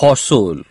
حصول